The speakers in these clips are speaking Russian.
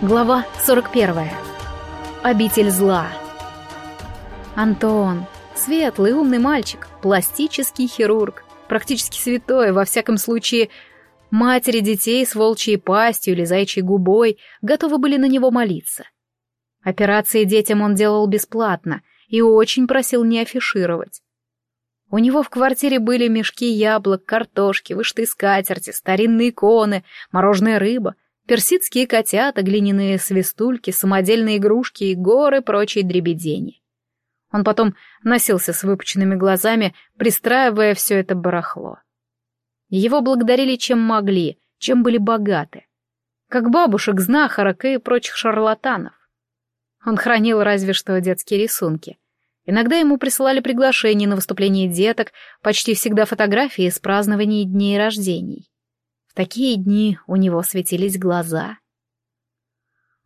Глава 41. Обитель зла. Антон. Светлый, умный мальчик, пластический хирург, практически святой, во всяком случае, матери детей с волчьей пастью или зайчьей губой готовы были на него молиться. Операции детям он делал бесплатно и очень просил не афишировать. У него в квартире были мешки яблок, картошки, вышитые скатерти, старинные иконы, мороженая рыба — персидские котята, глиняные свистульки, самодельные игрушки и горы прочей дребедени. Он потом носился с выпученными глазами, пристраивая все это барахло. Его благодарили чем могли, чем были богаты. Как бабушек, знахарок и прочих шарлатанов. Он хранил разве что детские рисунки. Иногда ему присылали приглашения на выступление деток, почти всегда фотографии с празднований дней рождений такие дни у него светились глаза.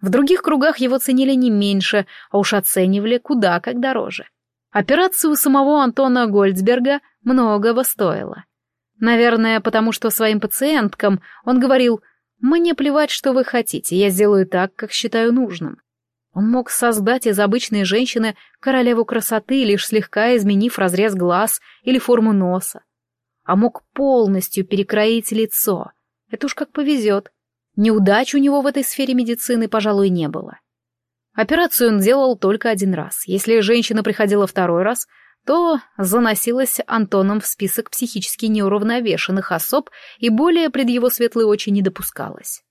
В других кругах его ценили не меньше, а уж оценивали куда как дороже. Операция у самого Антона Гольцберга многого стоила. Наверное, потому что своим пациенткам он говорил «Мне плевать, что вы хотите, я сделаю так, как считаю нужным». Он мог создать из обычной женщины королеву красоты, лишь слегка изменив разрез глаз или форму носа. А мог полностью перекроить лицо, это уж как повезет. Неудач у него в этой сфере медицины, пожалуй, не было. Операцию он делал только один раз. Если женщина приходила второй раз, то заносилась Антоном в список психически неуравновешенных особ и более пред его светлые очи не допускалось.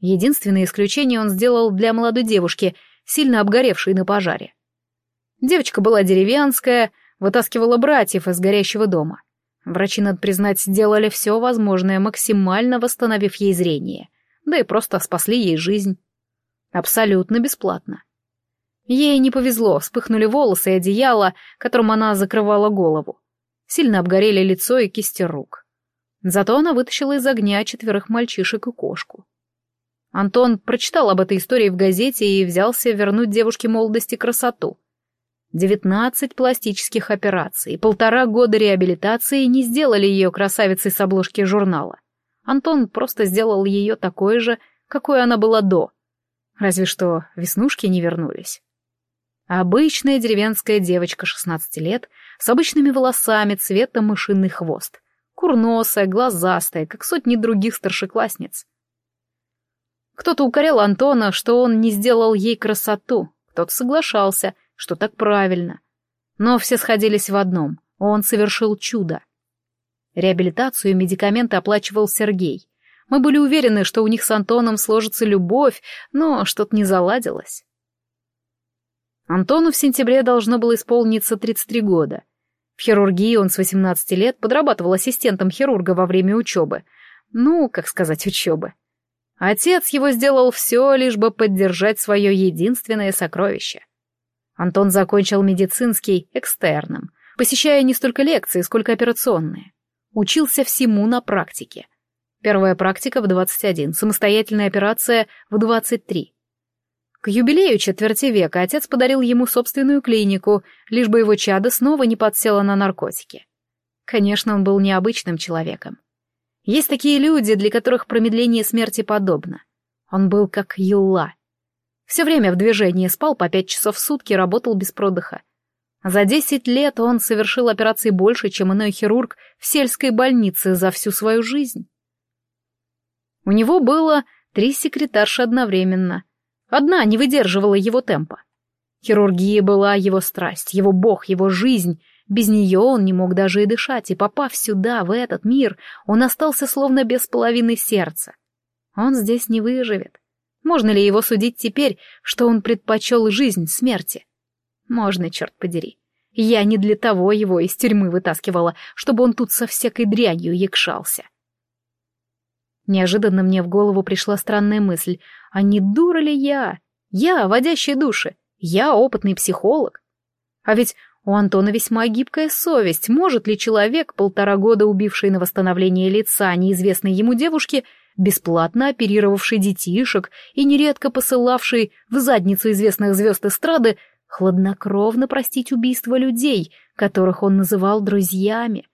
Единственное исключение он сделал для молодой девушки, сильно обгоревшей на пожаре. Девочка была деревенская, вытаскивала братьев из горящего дома. Врачи, надо признать, сделали все возможное, максимально восстановив ей зрение, да и просто спасли ей жизнь. Абсолютно бесплатно. Ей не повезло, вспыхнули волосы и одеяло, которым она закрывала голову. Сильно обгорели лицо и кисти рук. Зато она вытащила из огня четверых мальчишек и кошку. Антон прочитал об этой истории в газете и взялся вернуть девушке молодости красоту — Девятнадцать пластических операций и полтора года реабилитации не сделали ее красавицей с обложки журнала. Антон просто сделал ее такой же, какой она была до. Разве что веснушки не вернулись. Обычная деревенская девочка 16 лет с обычными волосами цвета мышиный хвост. Курносая, глазастая, как сотни других старшеклассниц. Кто-то укорял Антона, что он не сделал ей красоту, кто-то соглашался — что так правильно. Но все сходились в одном — он совершил чудо. Реабилитацию и медикаменты оплачивал Сергей. Мы были уверены, что у них с Антоном сложится любовь, но что-то не заладилось. Антону в сентябре должно было исполниться 33 года. В хирургии он с 18 лет подрабатывал ассистентом хирурга во время учебы. Ну, как сказать, учебы. Отец его сделал все, лишь бы поддержать свое единственное сокровище. Антон закончил медицинский экстерном, посещая не столько лекции, сколько операционные. Учился всему на практике. Первая практика в 21, самостоятельная операция в 23. К юбилею четверти века отец подарил ему собственную клинику, лишь бы его чадо снова не подсело на наркотики. Конечно, он был необычным человеком. Есть такие люди, для которых промедление смерти подобно. Он был как Юлла, все время в движении, спал по пять часов в сутки, работал без продыха. За десять лет он совершил операции больше, чем иной хирург в сельской больнице за всю свою жизнь. У него было три секретарши одновременно. Одна не выдерживала его темпа. Хирургия была его страсть, его бог, его жизнь. Без нее он не мог даже и дышать, и попав сюда, в этот мир, он остался словно без половины сердца. Он здесь не выживет. Можно ли его судить теперь, что он предпочел жизнь смерти? Можно, черт подери. Я не для того его из тюрьмы вытаскивала, чтобы он тут со всякой дрянью якшался. Неожиданно мне в голову пришла странная мысль. А не дура ли я? Я, водящая души. Я опытный психолог. А ведь у Антона весьма гибкая совесть. Может ли человек, полтора года убивший на восстановление лица неизвестной ему девушки, бесплатно оперировавший детишек и нередко посылавший в задницу известных звезд эстрады, хладнокровно простить убийство людей, которых он называл друзьями.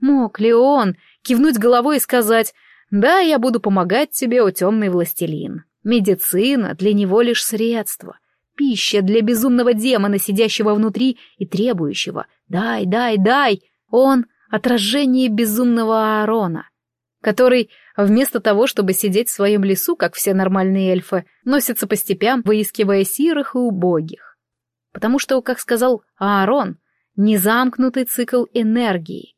Мог ли он кивнуть головой и сказать «Да, я буду помогать тебе, о темный властелин. Медицина для него лишь средство, пища для безумного демона, сидящего внутри и требующего «дай, дай, дай». Он — отражение безумного Аарона, который вместо того, чтобы сидеть в своем лесу, как все нормальные эльфы, носится по степям, выискивая сирых и убогих. Потому что, как сказал Аарон, незамкнутый цикл энергии.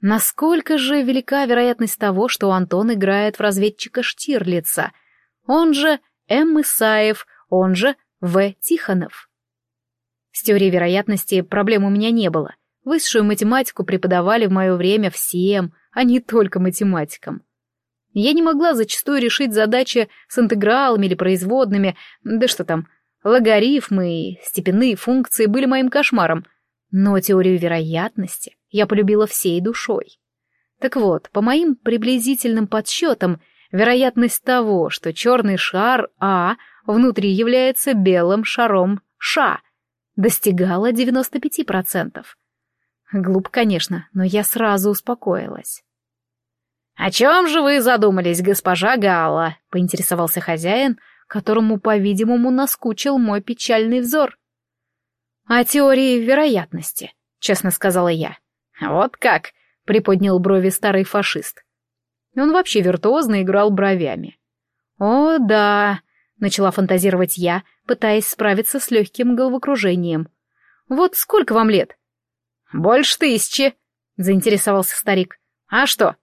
Насколько же велика вероятность того, что Антон играет в разведчика Штирлица, он же М. Исаев, он же В. Тихонов? С теорией вероятности проблем у меня не было. Высшую математику преподавали в мое время всем, а не только математикам. Я не могла зачастую решить задачи с интегралами или производными, да что там, логарифмы и степенные функции были моим кошмаром, но теорию вероятности я полюбила всей душой. Так вот, по моим приблизительным подсчетам, вероятность того, что черный шар А внутри является белым шаром Ш, достигала 95%. Глуп, конечно, но я сразу успокоилась. «О чем же вы задумались, госпожа Гала?» — поинтересовался хозяин, которому, по-видимому, наскучил мой печальный взор. «О теории вероятности», — честно сказала я. «Вот как?» — приподнял брови старый фашист. Он вообще виртуозно играл бровями. «О, да», — начала фантазировать я, пытаясь справиться с легким головокружением. «Вот сколько вам лет?» «Больше тысячи», — заинтересовался старик. «А что?»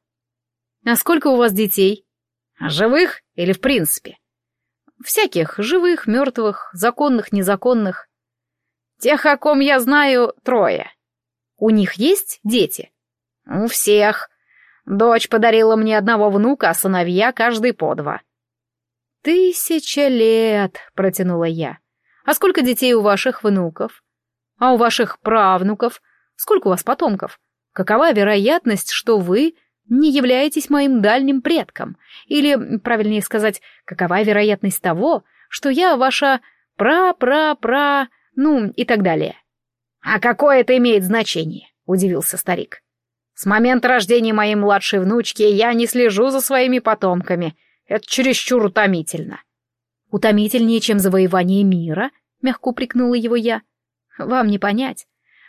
«А сколько у вас детей?» «Живых или в принципе?» «Всяких, живых, мертвых, законных, незаконных. Тех, о ком я знаю, трое. У них есть дети? У всех. Дочь подарила мне одного внука, а сыновья каждый по два. «Тысяча лет», — протянула я. «А сколько детей у ваших внуков? А у ваших правнуков? Сколько у вас потомков? Какова вероятность, что вы не являетесь моим дальним предком? Или, правильнее сказать, какова вероятность того, что я ваша пра-пра-пра ну и так далее. «А какое это имеет значение?» — удивился старик. «С момента рождения моей младшей внучки я не слежу за своими потомками. Это чересчур утомительно». «Утомительнее, чем завоевание мира?» — мягко упрекнула его я. «Вам не понять.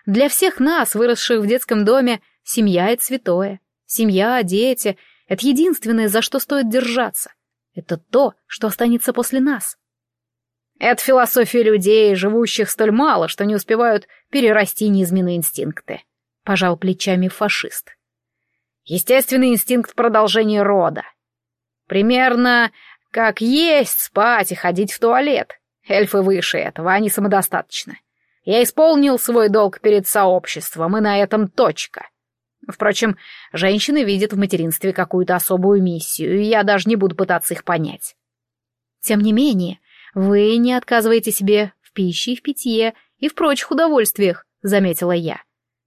Для всех нас, выросших в детском доме, семья — это святое. Семья, дети — это единственное, за что стоит держаться. Это то, что останется после нас. Это философия людей, живущих столь мало, что не успевают перерасти низменные инстинкты. Пожал плечами фашист. Естественный инстинкт продолжения рода. Примерно как есть, спать и ходить в туалет. Эльфы выше этого, они самодостаточны. Я исполнил свой долг перед сообществом, и на этом точка. Впрочем, женщины видят в материнстве какую-то особую миссию, и я даже не буду пытаться их понять. Тем не менее, вы не отказываете себе в пище и в питье и в прочих удовольствиях, заметила я.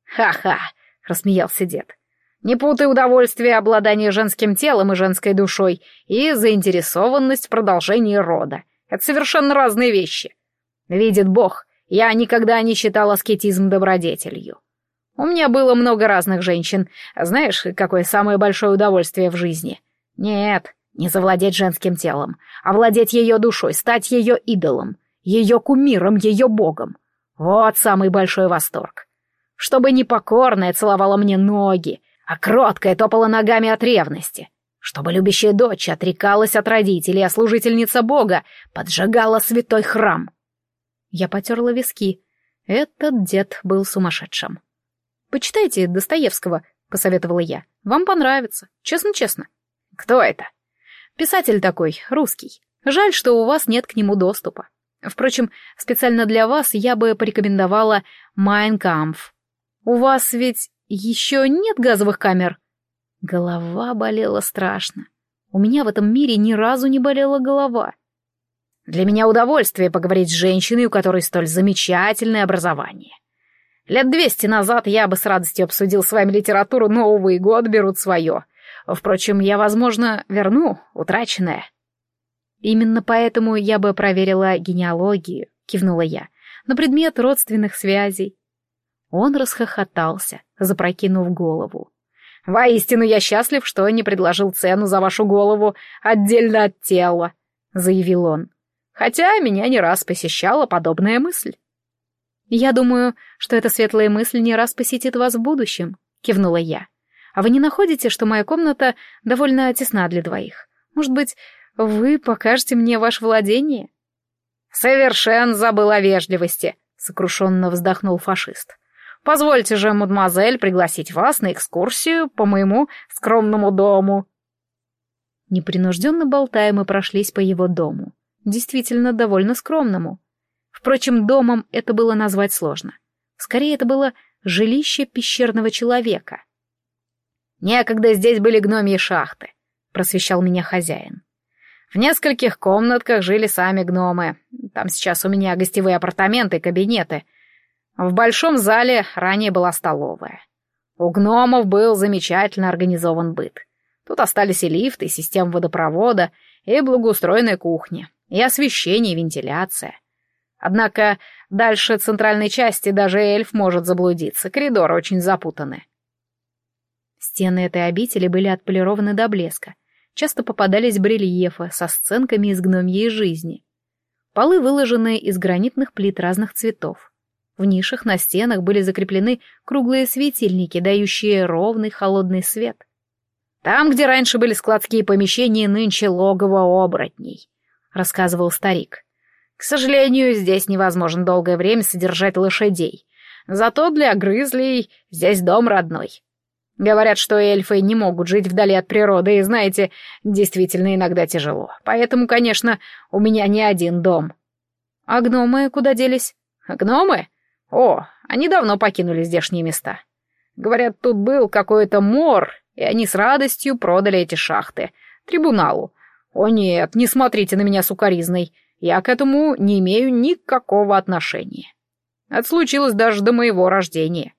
Ха-ха, рассмеялся дед. Не путай удовольствие обладания женским телом и женской душой и заинтересованность в продолжении рода. Это совершенно разные вещи. Видит Бог, я никогда не считал аскетизм добродетелью. У меня было много разных женщин. Знаешь, какое самое большое удовольствие в жизни? Нет, не завладеть женским телом, а владеть ее душой, стать ее идолом, ее кумиром, ее богом. Вот самый большой восторг. Чтобы непокорная целовала мне ноги, а кроткая топала ногами от ревности. Чтобы любящая дочь отрекалась от родителей, а служительница бога поджигала святой храм. Я потерла виски. Этот дед был сумасшедшим. «Почитайте Достоевского», — посоветовала я. «Вам понравится. Честно-честно». «Кто это?» Писатель такой, русский. Жаль, что у вас нет к нему доступа. Впрочем, специально для вас я бы порекомендовала «Майн Кампф». У вас ведь еще нет газовых камер? Голова болела страшно. У меня в этом мире ни разу не болела голова. Для меня удовольствие поговорить с женщиной, у которой столь замечательное образование. Лет двести назад я бы с радостью обсудил с вами литературу и год берут свое. Впрочем, я, возможно, верну утраченное. Именно поэтому я бы проверила генеалогию, кивнула я, на предмет родственных связей. Он расхохотался, запрокинув голову. Воистину я счастлив, что не предложил цену за вашу голову отдельно от тела», — заявил он. «Хотя меня не раз посещала подобная мысль». «Я думаю, что эта светлая мысль не раз посетит вас в будущем», — кивнула я. «А вы не находите, что моя комната довольно тесна для двоих? Может быть, вы покажете мне ваше владение?» «Совершенно забыл о вежливости», — сокрушенно вздохнул фашист. «Позвольте же, мадемуазель, пригласить вас на экскурсию по моему скромному дому». Непринужденно болтая, мы прошлись по его дому. Действительно, довольно скромному. Впрочем, домом это было назвать сложно. Скорее, это было жилище пещерного человека. «Некогда здесь были гномьи шахты», — просвещал меня хозяин. В нескольких комнатках жили сами гномы. Там сейчас у меня гостевые апартаменты и кабинеты. В большом зале ранее была столовая. У гномов был замечательно организован быт. Тут остались и лифты, и система водопровода, и благоустроенная кухня, и освещение, и вентиляция. Однако дальше центральной части даже эльф может заблудиться, коридоры очень запутаны. Стены этой обители были отполированы до блеска, часто попадались барельефы со сценками из гномьей жизни. Полы выложены из гранитных плит разных цветов. В нишах на стенах были закреплены круглые светильники, дающие ровный холодный свет. «Там, где раньше были складские помещения, нынче логово оборотней», — рассказывал старик. «К сожалению, здесь невозможно долгое время содержать лошадей. Зато для грызлей здесь дом родной. Говорят, что эльфы не могут жить вдали от природы, и, знаете, действительно иногда тяжело. Поэтому, конечно, у меня не один дом. А гномы куда делись? Гномы? О, они давно покинули здешние места. Говорят, тут был какой-то мор, и они с радостью продали эти шахты. Трибуналу. О нет, не смотрите на меня сукоризной. Я к этому не имею никакого отношения. Это случилось даже до моего рождения.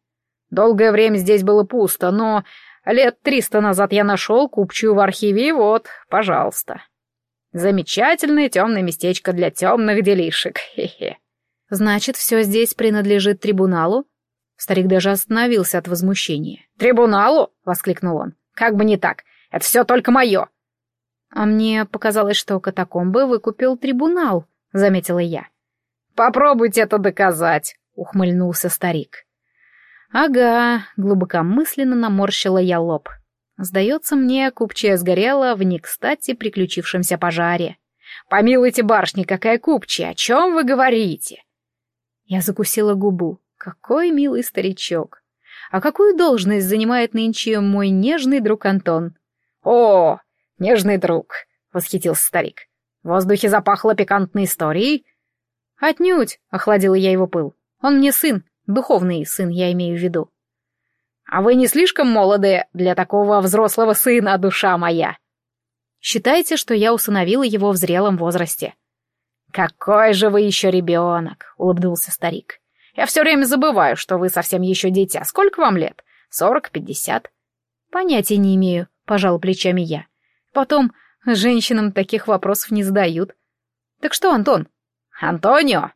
Долгое время здесь было пусто, но лет триста назад я нашел купчую в архиве, и вот, пожалуйста. Замечательное темное местечко для темных делишек, хе-хе. Значит, все здесь принадлежит трибуналу? Старик даже остановился от возмущения. «Трибуналу?» — воскликнул он. «Как бы не так. Это все только мое». «А мне показалось, что катакомбы выкупил трибунал», — заметила я. «Попробуйте это доказать», — ухмыльнулся старик. «Ага», — глубокомысленно наморщила я лоб. «Сдается мне, купчая сгорела в не кстати приключившемся пожаре». «Помилуйте, барышни, какая купчая, о чем вы говорите?» Я закусила губу. Какой милый старичок. А какую должность занимает нынче мой нежный друг Антон? «О, нежный друг», — восхитился старик. В воздухе запахло пикантной историей. «Отнюдь», — охладила я его пыл. «Он мне сын, Духовный сын, я имею в виду. А вы не слишком молоды для такого взрослого сына, душа моя? Считайте, что я усыновила его в зрелом возрасте. Какой же вы еще ребенок, улыбнулся старик. Я все время забываю, что вы совсем еще дитя. Сколько вам лет? Сорок, пятьдесят? Понятия не имею, пожал плечами я. Потом, женщинам таких вопросов не задают. Так что, Антон? Антонио?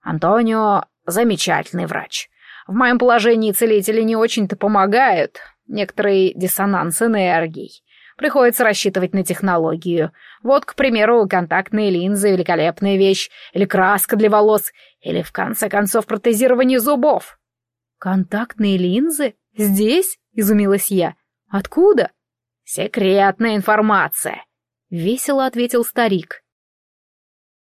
Антонио Замечательный врач. В моем положении целители не очень-то помогают. Некоторый диссонанс энергий. Приходится рассчитывать на технологию. Вот, к примеру, контактные линзы — великолепная вещь, или краска для волос, или, в конце концов, протезирование зубов. «Контактные линзы? Здесь?» — изумилась я. «Откуда?» «Секретная информация», — весело ответил старик.